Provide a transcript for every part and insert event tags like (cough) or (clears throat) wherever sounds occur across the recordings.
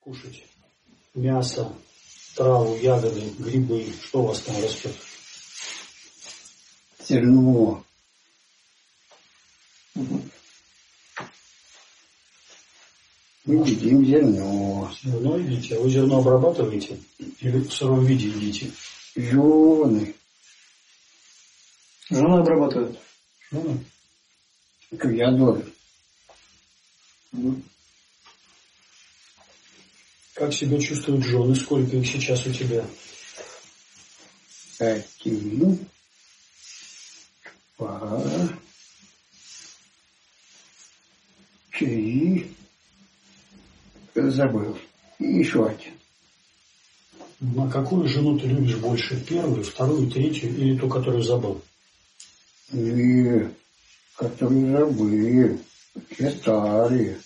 кушать мясо, траву, ягоды, грибы? Что у вас там растет? Зерно. Мы едим зерно. Зерно едите? А вы зерно обрабатываете? Или в сыром виде едите? Жены. Жена обрабатывает. Жены? Я должен. Как себя чувствуют жены? Сколько их сейчас у тебя? Один. Два. Три. Забыл. И еще один. Ну, А какую жену ты любишь больше? Первую, вторую, третью или ту, которую забыл? И которые забыл. Все старые.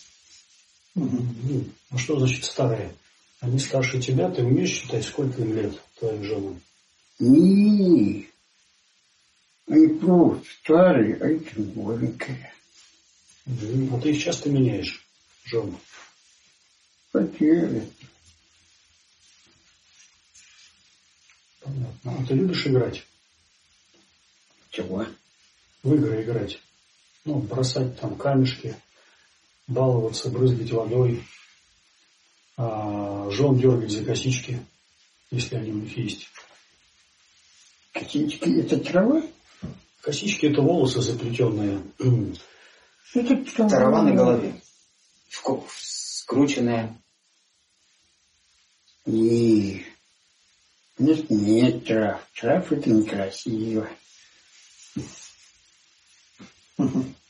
Ну, что значит старые? Они старше тебя, ты умеешь считать, сколько им лет, твоим женам? Не. Они просто старые, а эти новенькие. А ты их часто меняешь, жену? Хотели. Понятно. А ты любишь играть? Чего? В игры играть? Ну, бросать там камешки, баловаться, брызгать водой, жен дергать за косички, если они у них есть. Косички это трава? Косички это волосы заплетенные. Это трава. Трава на голове. Скрученная. Не. Нет, нет трав. Трав это некрасиво.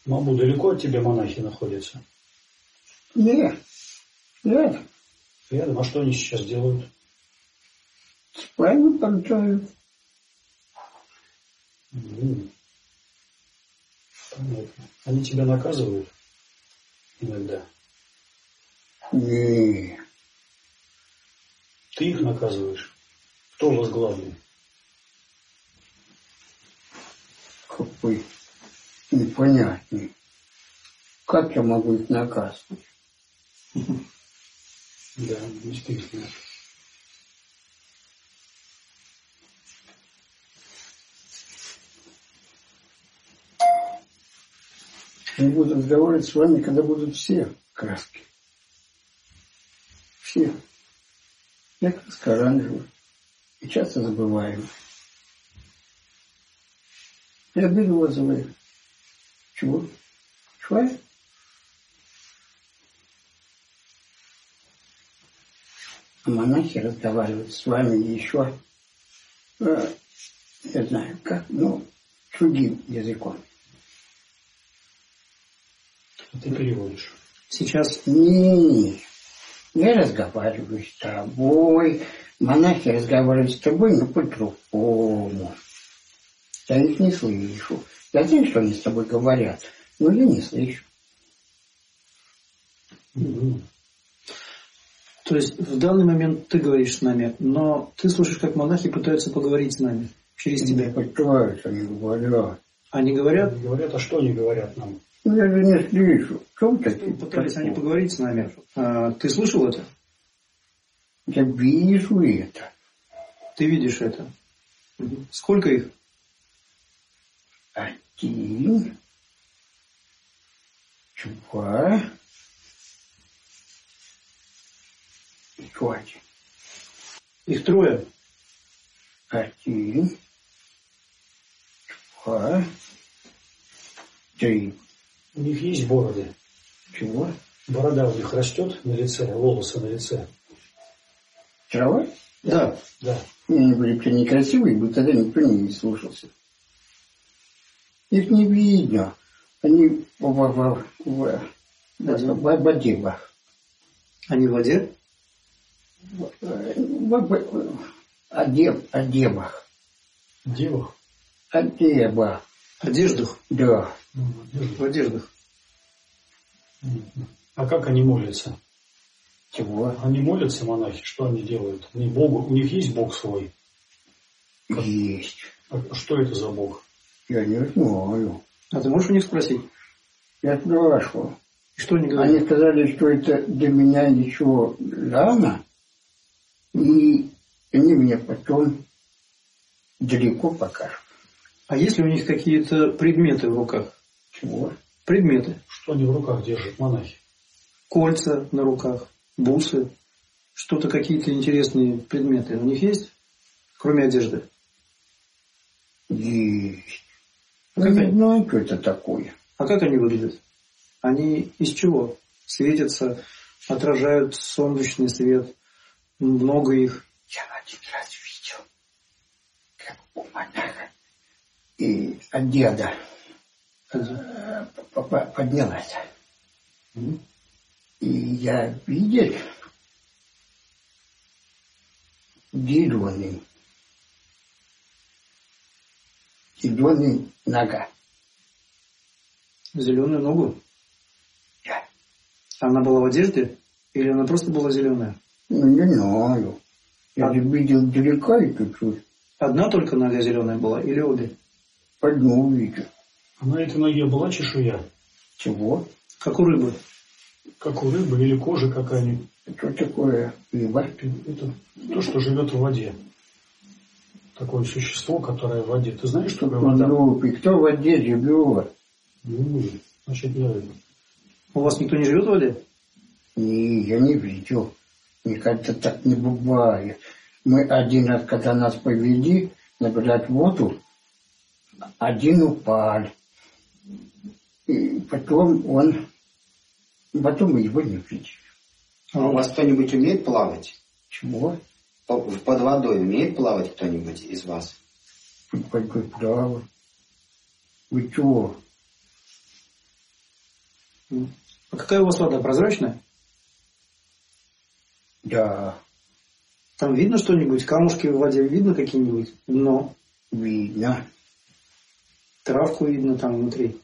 Маму, далеко от тебя монахи находятся? Нет. Нет. Рядом. А что они сейчас делают? Спальню болтают. М. Понятно. Они тебя наказывают? Иногда. Не. Ты их наказываешь? Кто у вас главный? Какой непонятный. Как я могу их наказывать? (laughs) Да, действительно. Я буду разговаривать с вами, когда будут все краски. Все. Я краска оранжевая. И часто забываю. Я беру розовые. Чего? Чего? А монахи разговаривают с вами еще, э, я знаю как, ну, другим языком. А ты переводишь. Сейчас Не, я разговариваю с тобой, монахи разговаривают с тобой, но по-другому. Я их не слышу. Я знаю, что они с тобой говорят, но я не слышу. Мгм. То есть в данный момент ты говоришь с нами, но ты слышишь, как монахи пытаются поговорить с нами через тебя. Пытаются, они говорят. Они говорят, Они говорят, а что они говорят нам? Ну, я же не слышу. Что такие? пытались они поговорить с нами. А, ты слышал это? Я вижу это. Ты видишь это? Мгм. Сколько их? Один, два, еще один. Их трое. Один, два, три. У них есть бороды. Чего? Борода у них растет на лице, волосы на лице. Трава? Да. Да. Они были прям некрасивые, бы тогда никто не слушался. Их не видно. Они в, в, в, в, в, в воде. Они в воде? В- в- в- Одев, одевах. Девах. Одева. Одеждах. Да. М, одежда. В одеждах. А как они молятся? Чего? Они молятся, монахи, что они делают? Они Богу, у них есть Бог свой. Есть. А что это за Бог? Я не знаю. А ты можешь у них спросить? Я спрашивал. Что они говорят? Они сказали, что это для меня еще рано, и они мне потом далеко покажут. А есть ли у них какие-то предметы в руках? Чего? Предметы. Что они в руках держат, монахи? Кольца на руках, бусы, что-то, какие-то интересные предметы у них есть, кроме одежды? Есть. Как Я не они? знаю, что это такое. А как они выглядят? Они из чего? Светятся, отражают солнечный свет. Много их. Я один раз видел, как у монаха и от деда поднялась. И я видел зеленый, зеленый нога. Зеленую ногу. Да. Она была в одежде? Или она просто была зеленая? Ну, не знаю. Я же видел далеко и чуть-чуть. Одна только нога зеленая была или обе? Одну увидел. А на этой ноге была чешуя, Чего? Как у рыбы. как у рыбы или кожа какая-нибудь. Что такое рыба? Это то, что живет в воде. Такое существо, которое в воде. Ты знаешь, что такое вода? Глупый. Кто в воде живет? Ну, значит, не рыба. У вас никто не живет в воде? Не, я не видел. Никогда так не бывает. Мы один раз, когда нас повели набирать воду, один упал. И потом он... Потом мы его не видели. А у вас кто-нибудь умеет плавать? Чего? По- Под водой умеет плавать кто-нибудь из вас? Под водой право. Вы чего? А какая у вас вода? Прозрачная? Да, Там видно что-нибудь? Камушки в воде видно какие-нибудь? Дно. видно. Травку видно там внутри.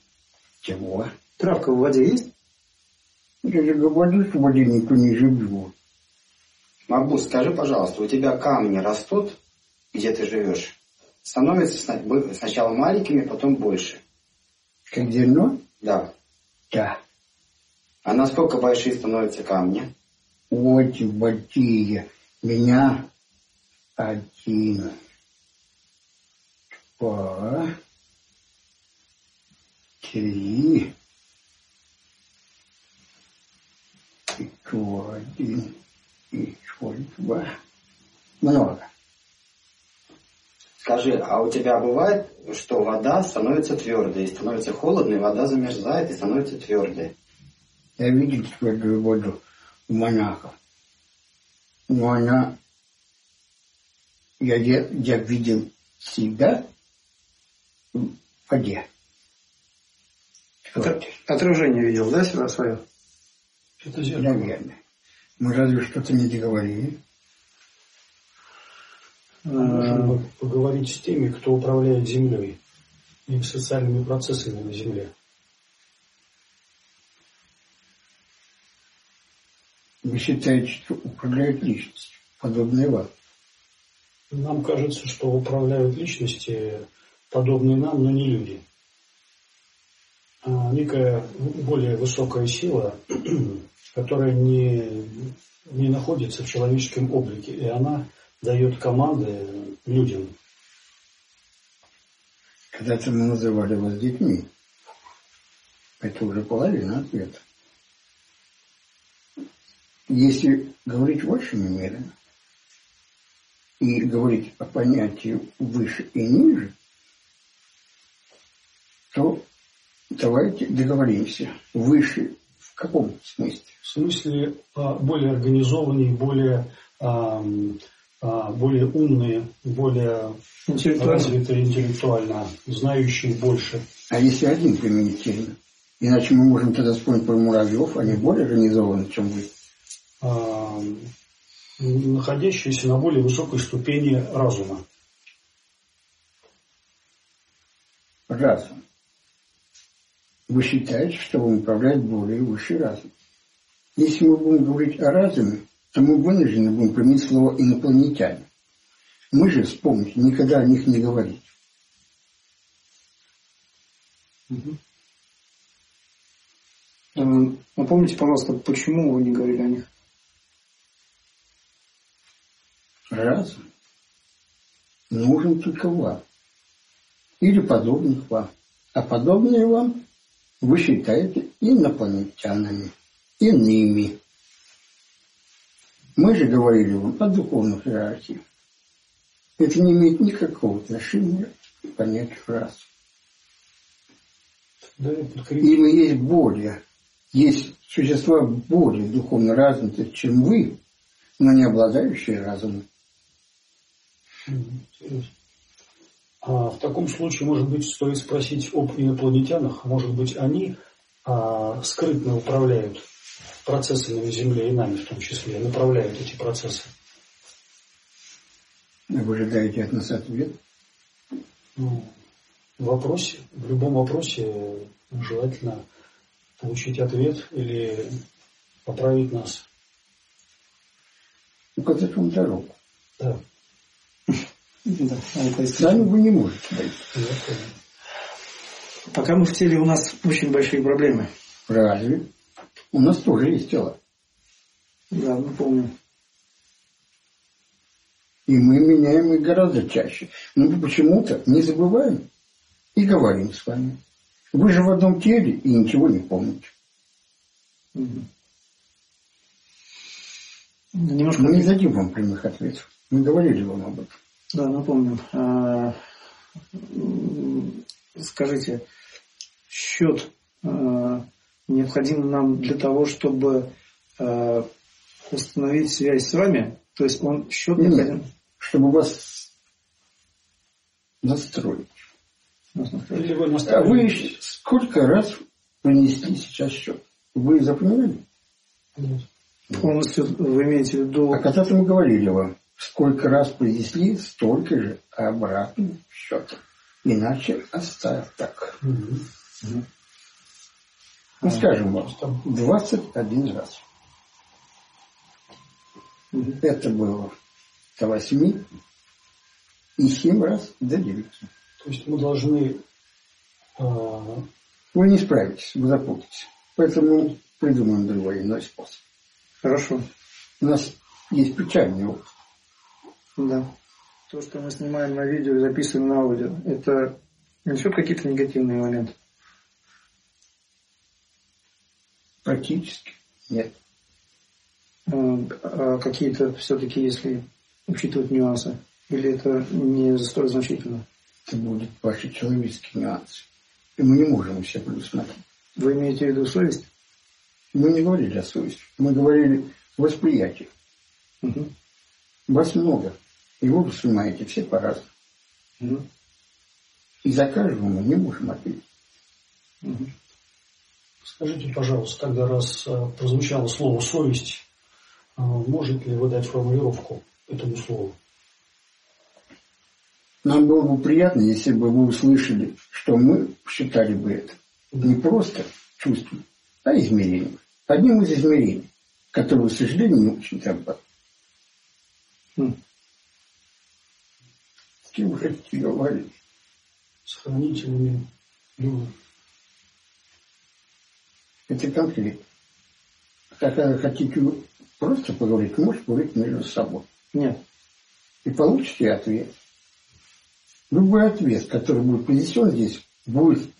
Чего? Травка в воде есть? Я же говорю, что в воде никто не живет. Мабус, скажи, пожалуйста, у тебя камни растут, где ты живешь? Становятся сначала маленькими, потом больше. Как зерно? Да. Да. А насколько большие становятся камни? Очень большие. Меня один, два, три, еще один, еще два. Много. Скажи, а у тебя бывает, что вода становится твердой, становится холодной, вода замерзает и становится твердой? Я видел твердую воду у монахов. Но она... Я, я, я видел себя в воде. Твердой. Отражение видел, да, себя свое? Это зеркало. Наверное. Мы разве что-то не договорили. Можем бы поговорить с теми, кто управляет землей и социальными процессами на земле. Вы считаете, что управляют личностью, подобные вам? Нам кажется, что управляют личности, подобные нам, но не люди. А некая более высокая сила, (clears throat) которая не, не находится в человеческом облике, и она дает команды людям. Когда-то мы называли вас детьми. Это уже половина ответа. Если говорить очень умеренно и говорить о понятии выше и ниже, то давайте договоримся. Выше в каком смысле? В смысле а, более организованные, более, а, более умные, более Интеллектуально. развитые интеллектуально, знающие больше. А если один применить термин? Иначе мы можем тогда вспомнить про муравьев, они более организованы, чем вы. Ам, находящиеся на более высокой ступени разума. разум. Вы считаете, что вам управляет более высший разум. Если мы будем говорить о разуме, то мы вынуждены будем применить слово инопланетяне. Мы же, вспомните, никогда о них не говорить. Э, напомните, пожалуйста, почему вы не говорили о них? Разум нужен только вам. Или подобных вам. А подобные вам вы считаете инопланетянами, иными. Мы же говорили вам о духовных иерархиях. Это не имеет никакого отношения к понятию расы. Да, Им есть более, есть существа более духовно развитые, чем вы, но не обладающие разумом. А в таком случае, может быть, стоит спросить об инопланетянах. Может быть, они а, скрытно управляют процессами на Земле и нами в том числе, направляют эти процессы. Вы ожидаете от нас ответ? Ну, в вопросе, в любом вопросе желательно получить ответ или поправить нас. Указать вам дорогу. Да. Да, а это Сами вы не можете понял. Пока мы в теле, у нас очень большие проблемы. Разве? У нас тоже есть тело. Да, мы помним. И мы меняем их гораздо чаще. Но почему-то не забываем и говорим с вами. Вы же в одном теле и ничего не помните. Мгм. Немножко Мы не дадим вам прямых ответов. Мы говорили вам об этом. Да, напомним. А, Скажите, счет а, необходим нам для того, чтобы а, установить связь с вами? То есть он счет Нет. необходим? Чтобы вас настроить. А вы сколько раз принесли сейчас счет? Вы запоминали? Нет. Полностью вы имеете в виду... А когда-то мы говорили вам, сколько раз принесли, столько же обратно счет. Иначе оставь так. Мгм. Ну, скажем вам, 21 раз. Мгм. Это было до 8 и 7 раз до 9. То есть мы должны а, Вы не справитесь, вы запутаетесь. Поэтому придумаем другой иной способ. Хорошо. У нас есть печальный опыт. Да. То, что мы снимаем на видео и записываем на аудио, это несет какие-то негативные моменты? Практически нет. А, а какие-то все-таки, если учитывать нюансы? Или это не столь значительно? Это будет ваши человеческие нюансы. И мы не можем все предусмотреть. Вы имеете в виду совесть? Мы не говорили о совести. Мы говорили о восприятии. Мгм. Вас много. И вы воспринимаете все по-разному. Мгм. И за каждого мы не можем ответить. Мгм. Скажите, пожалуйста, тогда раз а, прозвучало слово «совесть», а, можете ли вы дать формулировку этому слову? Нам было бы приятно, если бы вы услышали, что мы считали бы это не просто чувством, а измерением. Одним из измерений, которое, к сожалению, не очень требовало. Хм. С кем вы хотите говорить? С хранителями Юры. Это конкретно. Когда хотите просто поговорить, можете поговорить между собой. Нет. И получите ответ. Любой ответ, который будет принесен здесь, будет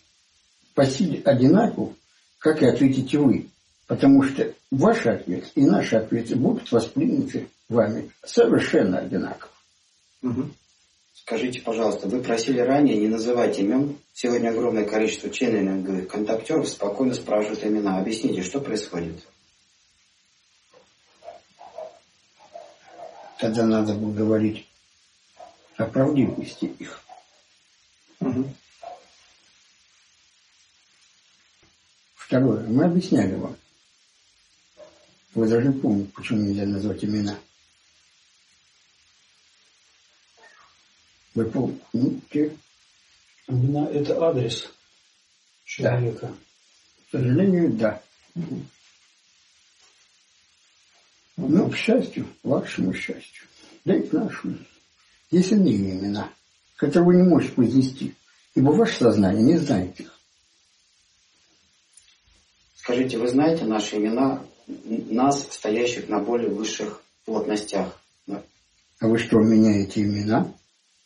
по силе одинаков, как и ответите вы. Потому что ваш ответ и наши ответы будут восприняты вами совершенно одинаково. Мгм. Скажите, пожалуйста, вы просили ранее не называть имен. Сегодня огромное количество ченнелинговых контактеров спокойно спрашивают имена. Объясните, что происходит? Тогда надо было говорить о правдивости их. Мгм. Второе. Мы объясняли вам. Вы должны помнить, почему нельзя назвать имена. Вы помните? Имена – это адрес человека. К сожалению, да. Но, к счастью, вашему счастью, да и к нашему, есть иные имена, которые вы не можете произнести, ибо ваше сознание не знает их. Скажите, вы знаете наши имена, нас, стоящих на более высших плотностях? А вы что, меняете имена?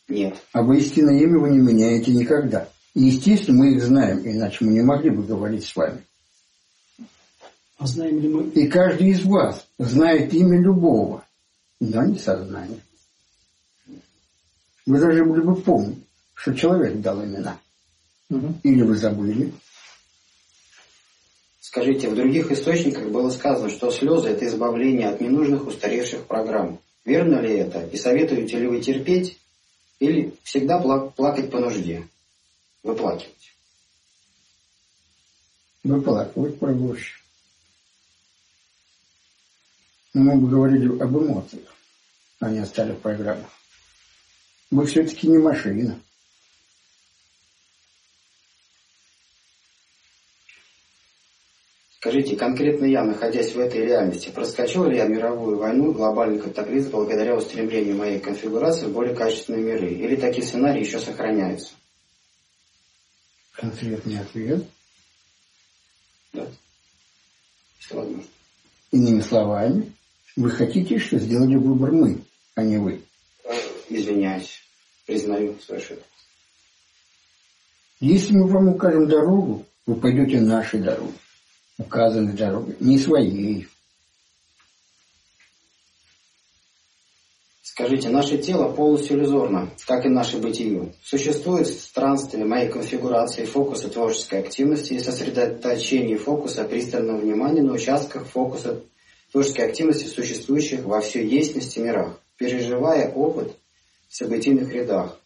Нет. А вы истинное имя вы не меняете никогда. И, естественно, мы их знаем, иначе мы не могли бы говорить с вами. А знаем ли мы... И каждый из вас знает имя любого, но не сознание. Вы даже были бы помнить, что человек дал имена. Мгм. Или вы забыли. Скажите, в других источниках было сказано, что слезы – это избавление от ненужных устаревших программ. Верно ли это? И советуете ли вы терпеть или всегда пла- плакать по нужде? Выплакивать. Выплакивать проще. Мы бы говорили об эмоциях, а не о старых программах. Мы все-таки не машина. Скажите, конкретно я, находясь в этой реальности, проскочил ли я мировую войну, глобальный катаклизм благодаря устремлению моей конфигурации в более качественные миры? Или такие сценарии еще сохраняются? Конкретный ответ. Да. Если возможно. Иными словами, вы хотите, что сделали выбор мы, а не вы. Извиняюсь. Признаю свою ошибку. Если мы вам укажем дорогу, вы пойдете нашей дорогой. Указанной дорогой, не своей. Скажите, наше тело полностью иллюзорно, как и наше бытие. Существует странствие моей конфигурации фокуса творческой активности и сосредоточение фокуса пристального внимания на участках фокуса творческой активности, существующих во всей ясности мирах, переживая опыт в событийных рядах.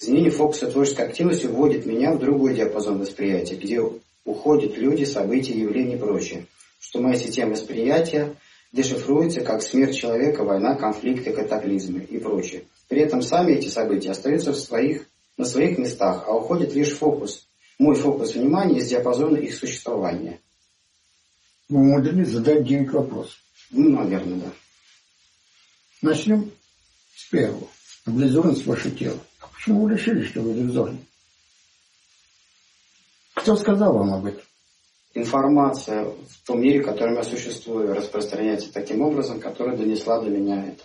Изменение фокуса творческой активности вводит меня в другой диапазон восприятия, где уходят люди, события, явления и прочее. Что моя система восприятия дешифруется как смерть человека, война, конфликты, катаклизмы и прочее. При этом сами эти события остаются в своих, на своих местах, а уходит лишь фокус, мой фокус внимания из диапазона их существования. Вы умудрились задать 9 вопросов. Ну, наверное, да. Начнем с первого. Облизорность ваше тело. А почему вы решили, что вы иллюзорны? Кто сказал вам об этом? Информация в том мире, в котором я существую, распространяется таким образом, который донесла до меня это.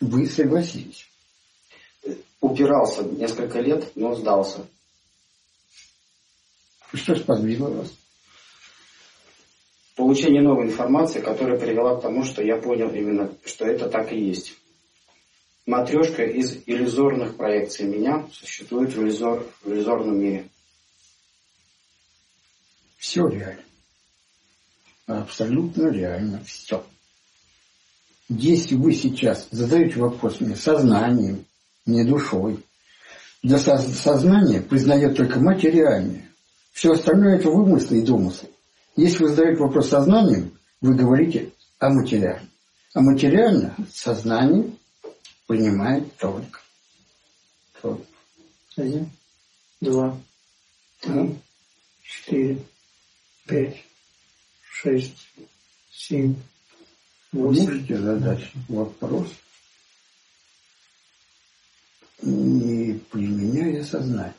Вы согласились. Упирался несколько лет, но сдался. Что сподвигло вас? Получение новой информации, которая привела к тому, что я понял именно, что это так и есть. Матрешка из иллюзорных проекций меня существует в, иллюзор, в иллюзорном мире. Все реально. Абсолютно реально все. Если вы сейчас задаете вопрос мне сознанием, не душой, для со- сознание признает только материальное. Все остальное это вымыслы и домыслы. Если вы задаете вопрос сознанием, вы говорите о материальном. А материально сознание принимает только. только. Один, два, три, четыре, пять, шесть, семь, восемь. можете задать вопрос, не применяя сознание.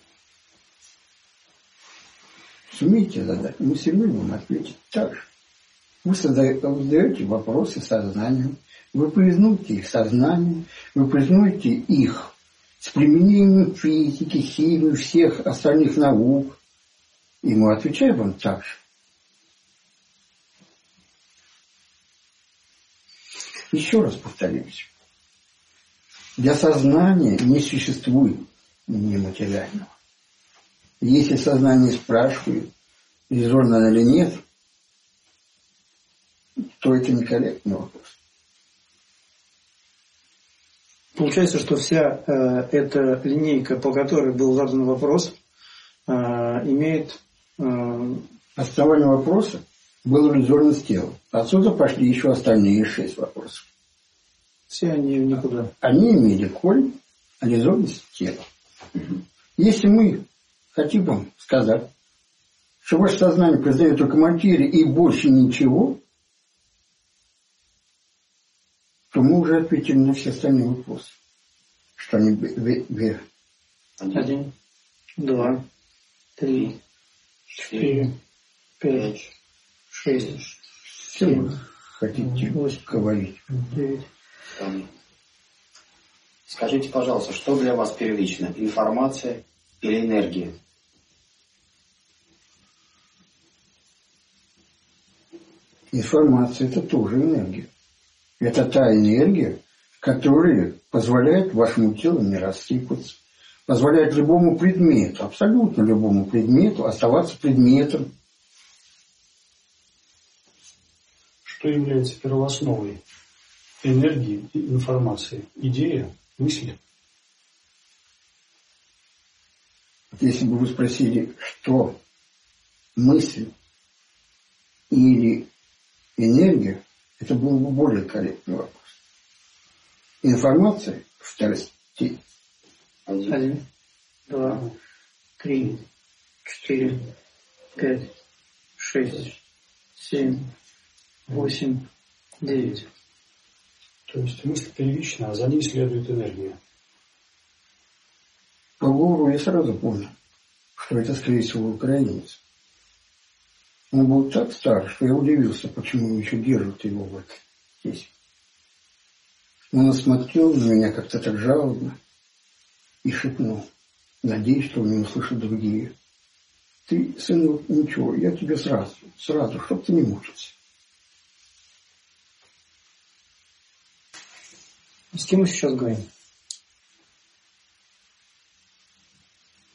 Сумеете задать, мы все равно вам ответим так же. Вы задаете вопросы сознанием, вы признуете их сознанием, вы признуете их с применением физики, химии, всех остальных наук. И мы отвечаем вам так же. Еще раз повторюсь. Для сознания не существует нематериального. Если сознание спрашивает, иллюзорно или нет, то это некорректный вопрос. Получается, что вся э, эта линейка, по которой был задан вопрос, э, имеет э, Основание вопроса было иллюзорность тела. Отсюда пошли еще остальные шесть вопросов. все они никуда. Они имели корень иллюзорность тела. Если мы хотим вам сказать, что ваше сознание признает только материю и больше ничего, то мы уже ответили на все остальные вопросы. Что они бе- Один, два, три, четыре, пять, шесть, семь, Хотите восемь, говорить? девять. Скажите, пожалуйста, что для вас первично? Информация или энергия? Информация – это тоже энергия. Это та энергия, которая позволяет вашему телу не рассыпаться, позволяет любому предмету, абсолютно любому предмету оставаться предметом. Что является первоосновой энергии и информации? Идея, мысль? Если бы вы спросили, что мысль или энергия, это был бы более корректный вопрос. Информация. Один. Один, два, три, четыре, пять, шесть, семь, восемь, девять. То есть мысль первична, а за ней следует энергия. По говору я сразу понял, что это, скорее всего, украинец. Он был так стар, что я удивился, почему еще держат его вот здесь. Он осмотрел на меня как-то так жалобно и шепнул, надеюсь, что меня услышат другие. Ты, сынок, ничего, я тебе сразу, сразу, чтоб ты не мучился. С кем мы сейчас говорим?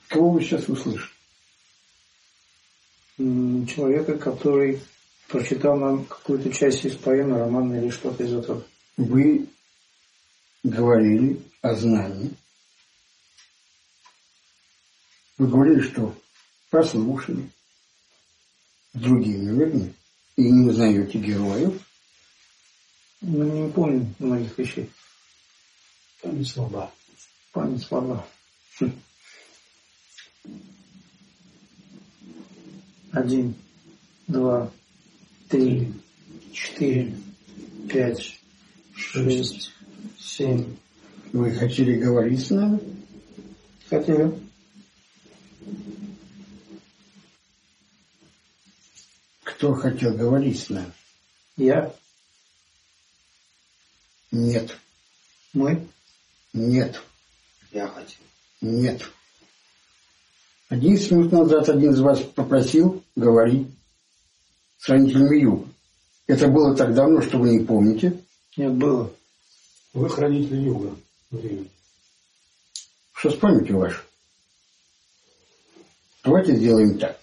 Кого вы сейчас услышите? Человека, который прочитал нам какую-то часть из поэмы, романа или что-то из этого. Вы говорили о знании. Вы говорили, что прослушали другими людьми и не узнаете героев. Мы не помним многих вещей. Память слаба. Память слаба. Один, два, три, четыре, пять, шесть, семь. Вы хотели говорить с нами? Хотели? Кто хотел говорить с нами? Я, Нет, мы, нет, Я хотел. нет. Одиннадцать минут назад один из вас попросил говорить с хранителями юга. Это было так давно, что вы не помните. нет, было. Вы хранитель юга времени. Что с памятью вашей? Давайте сделаем так.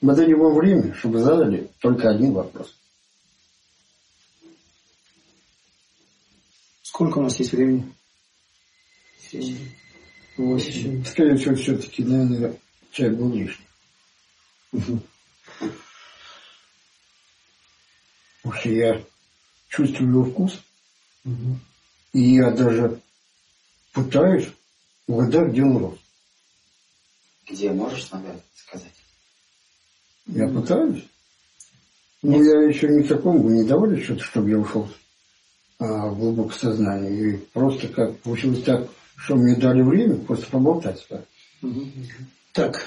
Мы дадим вам время, чтобы задали только один вопрос. Сколько у нас есть времени? Семь, восемь. Скорее всего, все-таки, наверное, чай был лишний. Потому что я чувствую его вкус, и я даже пытаюсь угадать, где он рос. Где можешь надо сказать? Я пытаюсь. Но я еще к такому не давали что-то, чтобы я ушел а, в глубокое сознание. И просто как получилось так, что мне дали время просто поболтать. с вами. Так.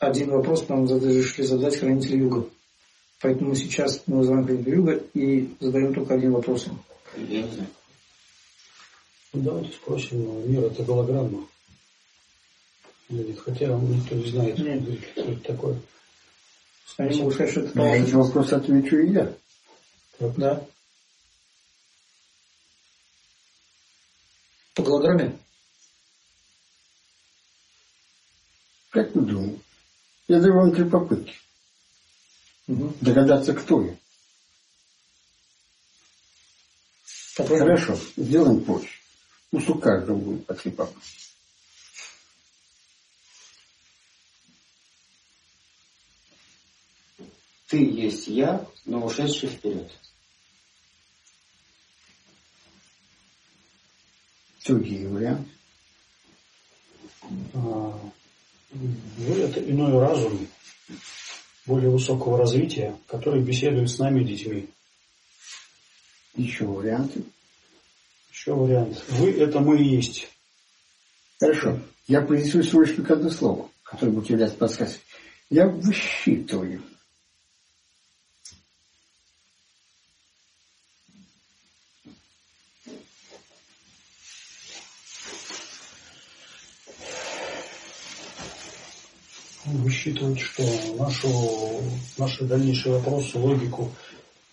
Один вопрос нам разрешили задать хранитель юга. Поэтому сейчас мы вызываем хранителя юга и задаем только один вопрос. Ну, давайте спросим, ну, мир это голограмма. Хотя никто не знает, Нет. что это такое. Они могут сказать, что это На эти положено. вопросы отвечу и я. Да. По голограмме? Как вы думаете? Я даю вам три попытки. Угу. Догадаться, кто я. Попробуем. Хорошо, сделаем позже. Пусть у каждого будет по три попытки. Ты есть я, но ушедший вперед. Другие варианты. Вы это иной разум более высокого развития, который беседует с нами, детьми. Еще варианты. Еще вариант. Вы это мы и есть. Хорошо. Я произнесу всего лишь только одно слово, которое будет являться подсказкой. Я высчитываю. Высчитывать что? Нашу, наши дальнейшие вопросы, логику,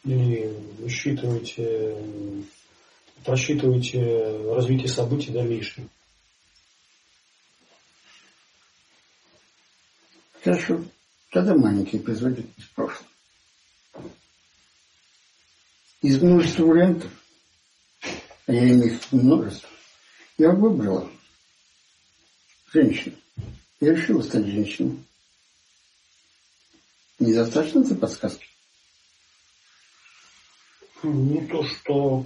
или высчитываете, просчитываете развитие событий дальнейшее. Хорошо. Тогда маленький производитель из прошлого. Из множества вариантов, а я имею их множество, я выбрала женщину. Я решила стать женщиной. Недостаточно этой подсказки? Не то, что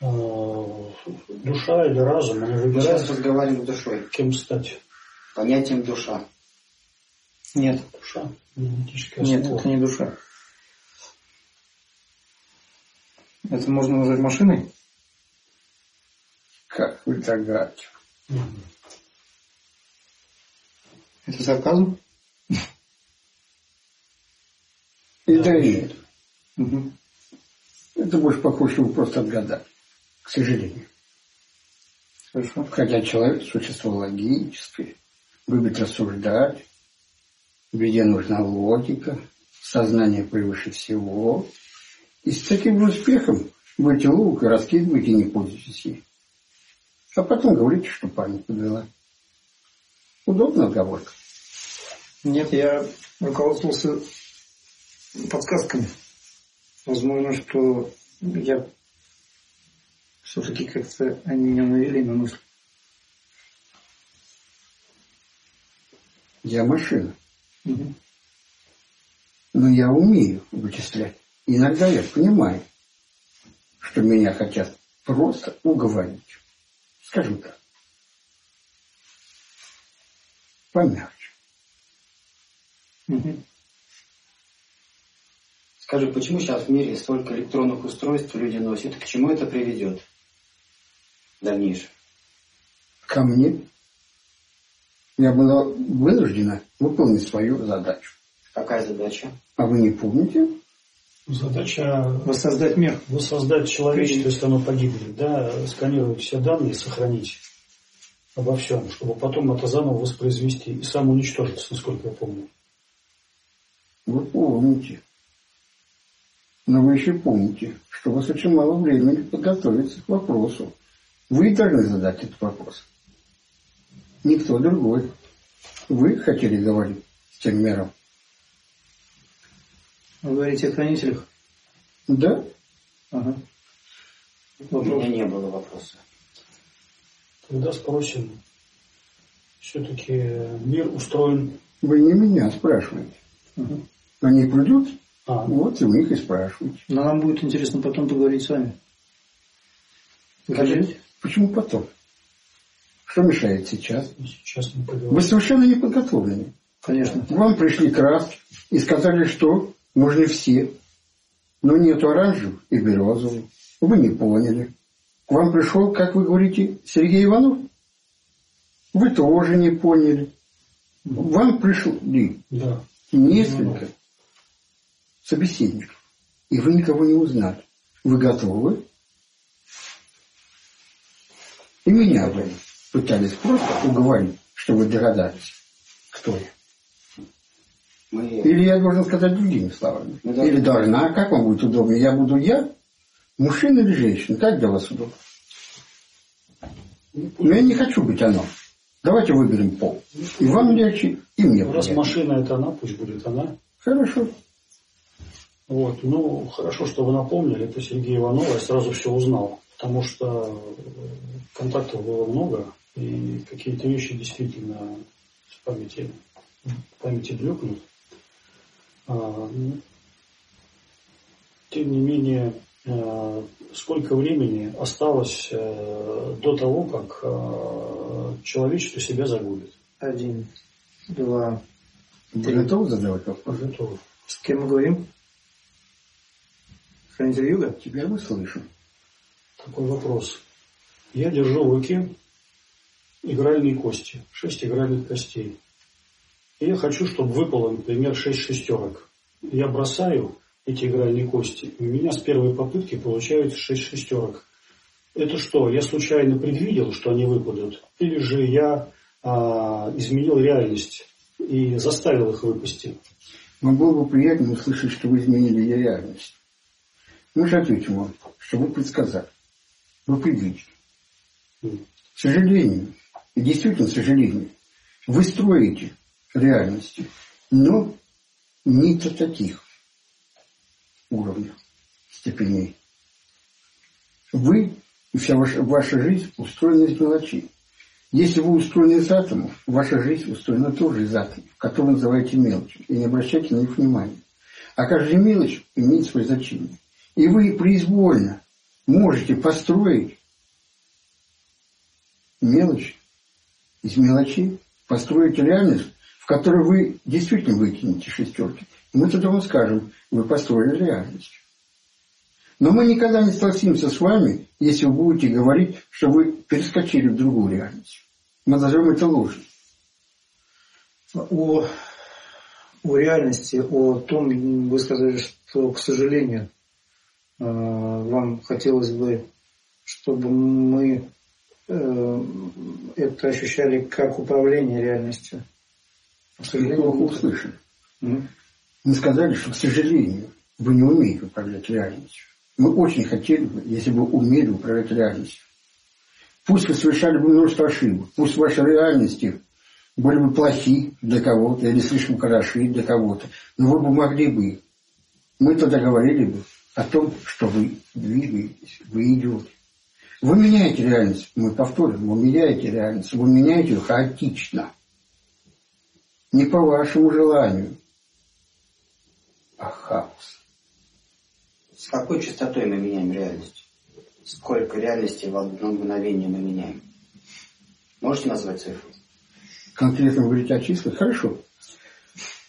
э, душа или разум, они Мы сейчас разговариваем с душой. кем стать. Понятием душа. Нет, Душа, нет, основа. это не душа. Это можно назвать машиной? Как вы догадливы. Мгм. Это сарказм? И да, и нет. Угу. Это больше похоже, что вы просто отгадали. К сожалению. Хорошо. Хотя человек существо логическое, любит рассуждать, где нужна логика, сознание превыше всего. И с таким же успехом будете раскидываете и не пользуетесь ей. А потом говорите, что память подвела. Удобная отговорка. Нет, я руководствовался подсказками. Возможно, что я все-таки как-то они меня навели на мысль. Я машина, Мгм. но я умею вычислять. Иногда я понимаю, что меня хотят просто уговорить. Скажем так. Помягче. Скажи, почему сейчас в мире столько электронных устройств люди носят? К чему это приведет в дальнейшем? ко мне, я была вынуждена выполнить свою задачу. Какая задача? А вы не помните? Задача Воссоздать мир. воссоздать человечество, если оно погибнет, да, сканировать все данные, сохранить обо всем, чтобы потом это заново воспроизвести и самоуничтожиться, насколько я помню. Вы помните. Но вы еще помните, что у вас очень мало времени подготовиться к вопросу. Вы должны задать этот вопрос. Никто другой. Вы хотели говорить с тем миром? Вы говорите о хранителях? Да? Ага. У меня не было вопроса. Тогда спросим, все-таки мир устроен... Вы не меня спрашиваете. Ага. Они придут, А, вот и у них и спрашиваете. Но нам будет интересно потом поговорить с вами. Вы Скажите. хотите? Почему потом? Что мешает сейчас? сейчас не Вы поговорим. совершенно не подготовлены. Конечно. Вам пришли краски и сказали, что нужны все. Но нету оранжевых и березовых. Вы не поняли. К вам пришел, как вы говорите, Сергей Иванов? Вы тоже не поняли. Вам пришли Да. несколько собеседников, и вы никого не узнали. Вы готовы? И меня вы пытались просто уговорить, что вы догадались, кто я. Мы... Или я должен сказать другими словами. Ну да. Или должна, как вам будет удобнее? Я буду я, мужчина или женщина? Как для вас удобно? Но я не хочу быть оно. Давайте выберем пол. И вам легче, и мне Раз приятно. машина это она, пусть будет она. Хорошо. Вот. Ну, хорошо, что вы напомнили, это Сергей Иванов, я сразу все узнал, потому что контактов было много, и какие-то вещи действительно в памяти, в памяти блекнут. А, ну, Тем не менее, сколько времени осталось э, до того, как э, человечество себя загубит? Один, два. Вы готовы задавать вопрос? Готово. С кем мы говорим? Хранитель Юга? Тебя вы слышу. Такой вопрос. Я держу в руке игральные кости, шесть игральных костей. И я хочу, чтобы выпало, например, шесть шестерок. Я бросаю эти игральные кости, у меня с первой попытки получается шесть шестерок. Это что, я случайно предвидел, что они выпадут? Или же я а, изменил реальность и заставил их выпасть? Но было бы приятно услышать, что вы изменили реальность. Мы же ответим вам, что вы предсказали. Вы предвидели. К сожалению, и действительно, к сожалению, вы строите реальности, но не до таких уровней, степеней. Вы и вся ваша, ваша жизнь устроена из мелочей. Если вы устроены из атомов, ваша жизнь устроена тоже из атомов, которые называете мелочью, и не обращайте на них внимания. А каждая мелочь имеет свое значение. И вы произвольно можете построить мелочь из мелочей, построить реальность, в которой вы действительно выкинете шестерки. Мы тогда вам скажем, вы построили реальность. Но мы никогда не согласимся с вами, если вы будете говорить, что вы перескочили в другую реальность. Мы назовем это ложью. О, о реальности, о том, вы сказали, что, к сожалению, э, вам хотелось бы, чтобы мы э, это ощущали как управление реальностью. К сожалению, плохо услышали. Мы сказали, что, к сожалению, вы не умеете управлять реальностью. Мы очень хотели бы, если бы умели управлять реальностью. Пусть вы совершали бы множество ошибок, пусть ваши реальности были бы плохи для кого-то или слишком хороши для кого-то, но вы бы могли бы. Мы тогда говорили бы о том, что вы двигаетесь, вы идете. Вы меняете реальность, мы повторим, вы меняете реальность, вы меняете ее хаотично. Не по вашему желанию, а хаос. С какой частотой мы меняем реальность? Сколько реальности в одно мгновение мы меняем? Можете назвать цифру? Конкретно говорить о числах? Хорошо.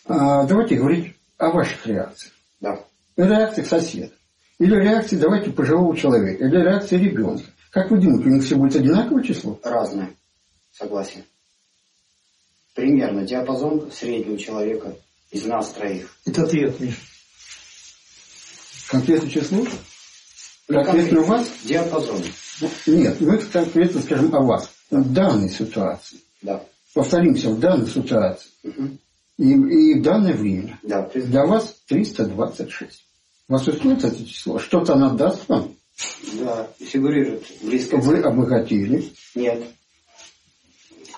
А, давайте говорить о ваших реакциях. Да. Реакциях соседа. Или реакции, давайте, пожилого человека. Или реакции ребенка. Как вы думаете, у них все будет одинаковое число? Разное. Согласен. Примерно диапазон среднего человека из нас троих. Это ответ, Миш. Конкретное число? Конкретно у вас? Диапазон. Нет, мы конкретно скажем о вас. В данной ситуации. Да. Повторимся, в данной ситуации. Угу. И, и в данное время. Да, Для вас 326. Вас устроит это число? Что-то она даст вам? Да, фигурирует близко. Вы обогатили? Нет.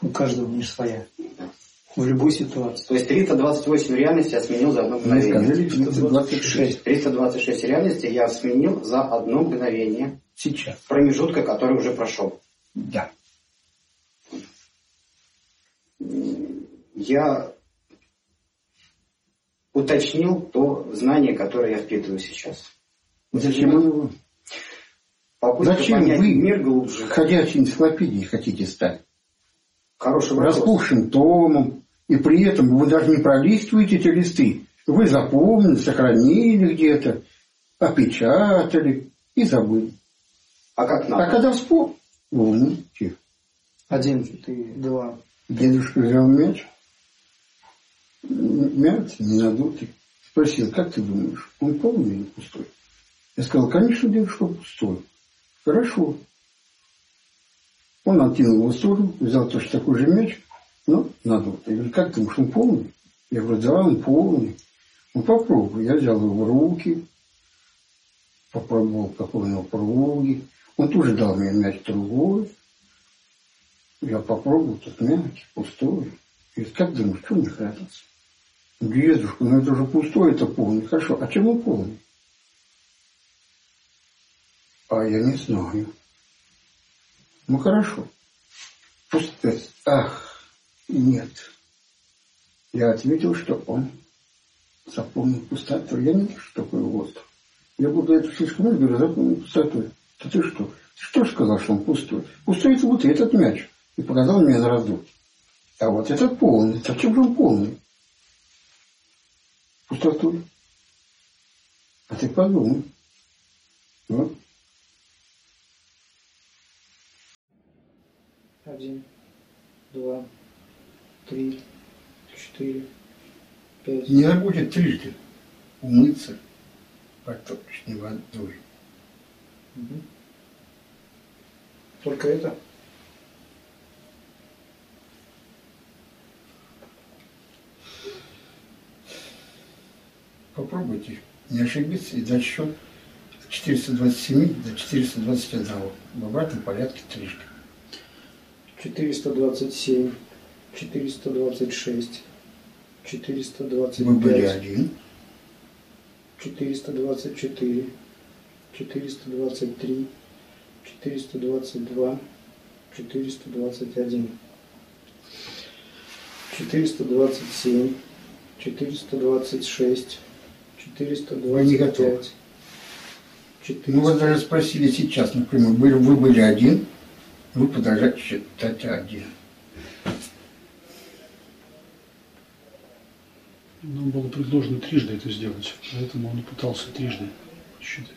У каждого Миш своя. В любой ситуации. То есть 328 реальности я сменил за одно мгновение. Сказали 326. 326 реальности я сменил за одно мгновение. Сейчас. Промежутка, который уже прошел. Да. Я уточнил то знание, которое я впитываю сейчас. Зачем Попытка Зачем понять вы, мир глубже. ходячей энциклопедией, хотите стать? Хороший вопрос. Распухшим томом, и при этом вы даже не пролистываете эти листы. Вы запомнили, сохранили где-то, опечатали и забыли. А как надо? А когда вспомнил, волнуйте. Один, ты, два. Дедушка взял мяч, мяч не надутый. Спросил, как ты думаешь, он полный или пустой? Я сказал, конечно, дедушка пустой. Хорошо. Он откинул его в сторону, взял точно такой же мяч, ну, надутый. Я говорю, как ты думаешь, он полный? Я говорю, да, он полный. Ну, попробуй. Я взял его в руки, попробовал, какой у него пруги. Он тоже дал мне мяч другой. Я попробовал, тут мяч пустой. И как думаешь, что мне разница? Дедушка, ну это же пустой, это полный. Хорошо, а чем он полный? А я не знаю. Ну хорошо. Пустой. Ах, нет. Я ответил, что он заполнил пустоту. Я не знаю, что такое воздух. Я буду это слишком много говорю, заполнил пустотой. Да ты что? Ты что сказал, что он пустой? Пустой это вот этот мяч. И показал мне на раздут. А вот этот полный. Зачем же он полный? Пустоту. А ты подумай. Вот. Один. два, три, четыре, пять. Не будет трижды умыться поточной водой. Мгм. Только это? Попробуйте не ошибиться и дать счет с 427 до 421 в обратном порядке трижды. 427, 426, 425, Выбыли один, 424, 423, 422, 421, 427, 426, Вы не готовы. 425, Ну вот даже спросили сейчас, например, были, вы были один, вы продолжаете считать один. Нам было предложено трижды это сделать, поэтому он и пытался трижды считать.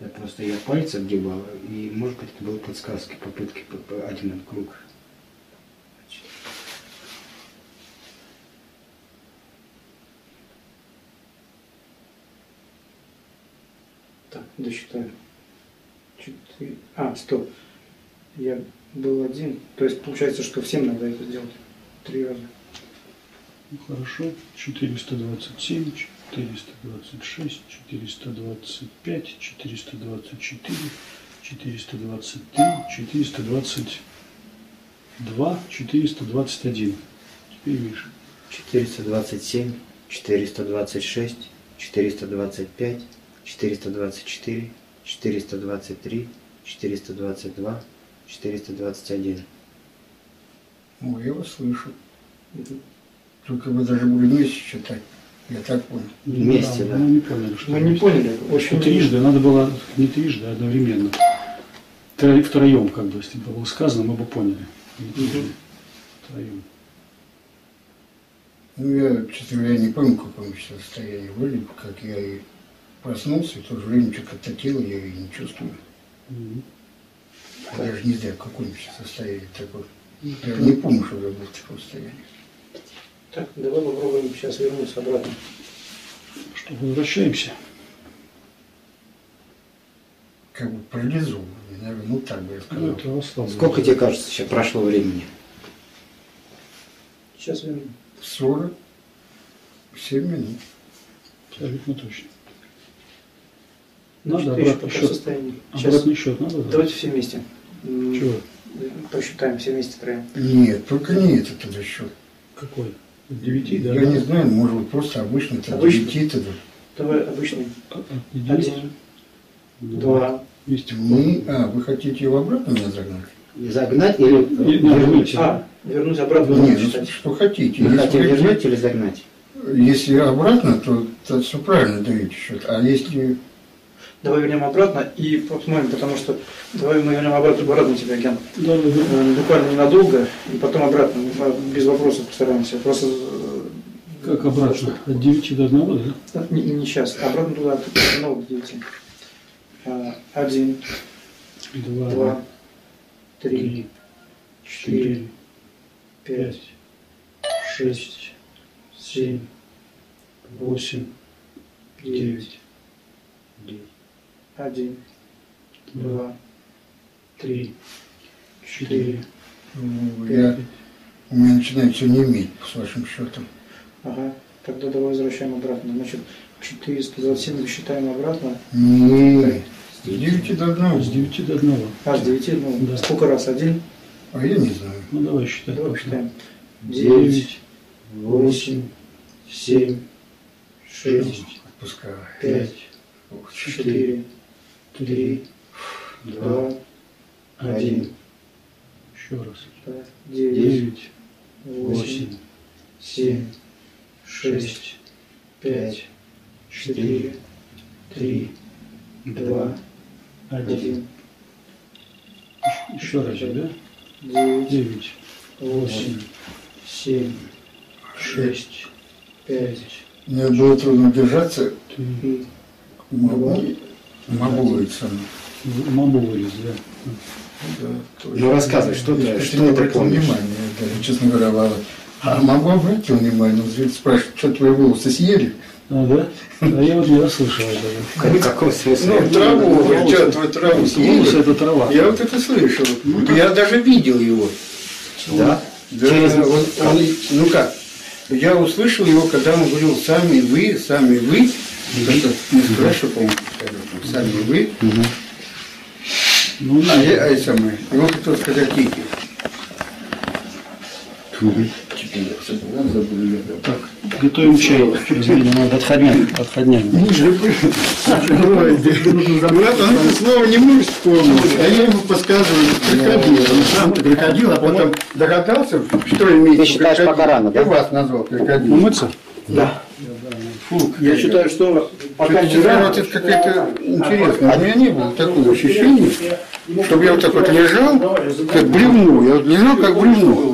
Я просто я пальцы отгибал, и может быть это были подсказки, попытки по- по- один этот круг. Так, досчитаю. Четыре. А, стоп. Я был один. То есть получается, что всем надо это сделать. Три раза. Ну хорошо, 427, 426, 425, 424, 423, 422, 421. Теперь Миша. 427, 426, 425, 424, 423, 422, 421. Ой, я вас слышу. Только вы даже были вместе считать. Я так понял. Вместе, да. Мы не поняли, что Мы не поняли. Очень трижды, надо было не трижды, а одновременно. Тро- Втроем, как бы, если бы было сказано, мы бы поняли. Не трижды, Втроем. Ну, я, честно говоря, не помню, в каком состоянии были, как я и проснулся, и в то же время что-то оттекило, я и не чувствую. Мгм. Я даже не знаю, в каком сейчас состоянии такой. Я не помню, что я был в таком состоянии. Так, давай попробуем сейчас вернуться обратно. Что, возвращаемся? Как бы парализован, наверное, ну так бы я Ну, сказал. это расслабленно. Сколько тебе кажется, сейчас прошло времени? Сейчас верну. 47 минут. Абсолютно точно. Надо обратный счет. состоянии. Сейчас. Обратный счет надо? да? Давайте все вместе. Чего? Посчитаем все вместе троем. Нет, только не этот тогда счет. Какой? От 9 да? Я не знаю, может быть, просто обычный, тогда Обычный. 9 тогда. Давай обычный. А-? Один, два. Вместе Мы, а, вы хотите его обратно меня загнать? Загнать или Не, не, вернуть? А, вернуть обратно Нет, ну, считать. что хотите. Если хотим хотите- вернуть или загнать? Если обратно, то, то все правильно даете счет. А если Давай вернем обратно и посмотрим, потому что давай мы вернем обратно, обратно тебя, Ген. Да, да, да. Э, Буквально ненадолго, и потом обратно, э, без вопросов постараемся. Просто э, Как обратно? От 9 до 1, да? Не, не сейчас, обратно туда, от одного до девяти. А, Один, Два, два, три, три, четыре, пять, шесть, семь, восемь, девять, девять, один, два, три, четыре, ну, я, у меня начинает все не иметь с вашим счетом. Ага, тогда давай возвращаем обратно. Значит, 427 считаем обратно. Нет, с 9 до 1. С 9 до 1. А, с 9, ну, Да. сколько раз? Один? А я не знаю. Ну давай считай. Давай считаем. 9, восемь, семь, шесть, Отпускай. пять, Ух, четыре, три, два, один. Еще раз. девять, восемь, семь, шесть, пять, четыре, три, два, один. Еще разик, да? девять, восемь, семь, шесть, пять, Мне было трудно держаться. три. три, Это самое. Маму вылез, да. Ну рассказывай, что ты, Что что не ты обратил помнишь? внимания, даже, честно говоря, Вала. А могу обратить внимание, но зритель спрашивает, что твои волосы съели? А, да? А я вот не расслышал этого. В каком смысле? Ну, траву, говорит, что твою траву Волосы съели? это трава. Я вот это слышал. Я даже видел его. Да? Да, он, он- ну как, я услышал его, когда он говорил, сами вы, сами вы, это не спрашиваю, по-моему, сами вы, Ну, а я, а я самое, его хотел сказать да. Так, готовим чай. Извини, надо отходняк. Отходняк. Ой, да. Вот он это слово не может вспомнить, а я ему подсказываю, крокодил. Он сам-то крокодил, а потом догадался, что имеет Ты считаешь, пока рано, да? Я вас назвал крокодил. Умыться? Фу, Я считаю, что пока рано, вот это какое-то интересное. У меня не было такого ощущения, чтобы я вот так вот лежал, как бревно. Я вот лежал, как бревно.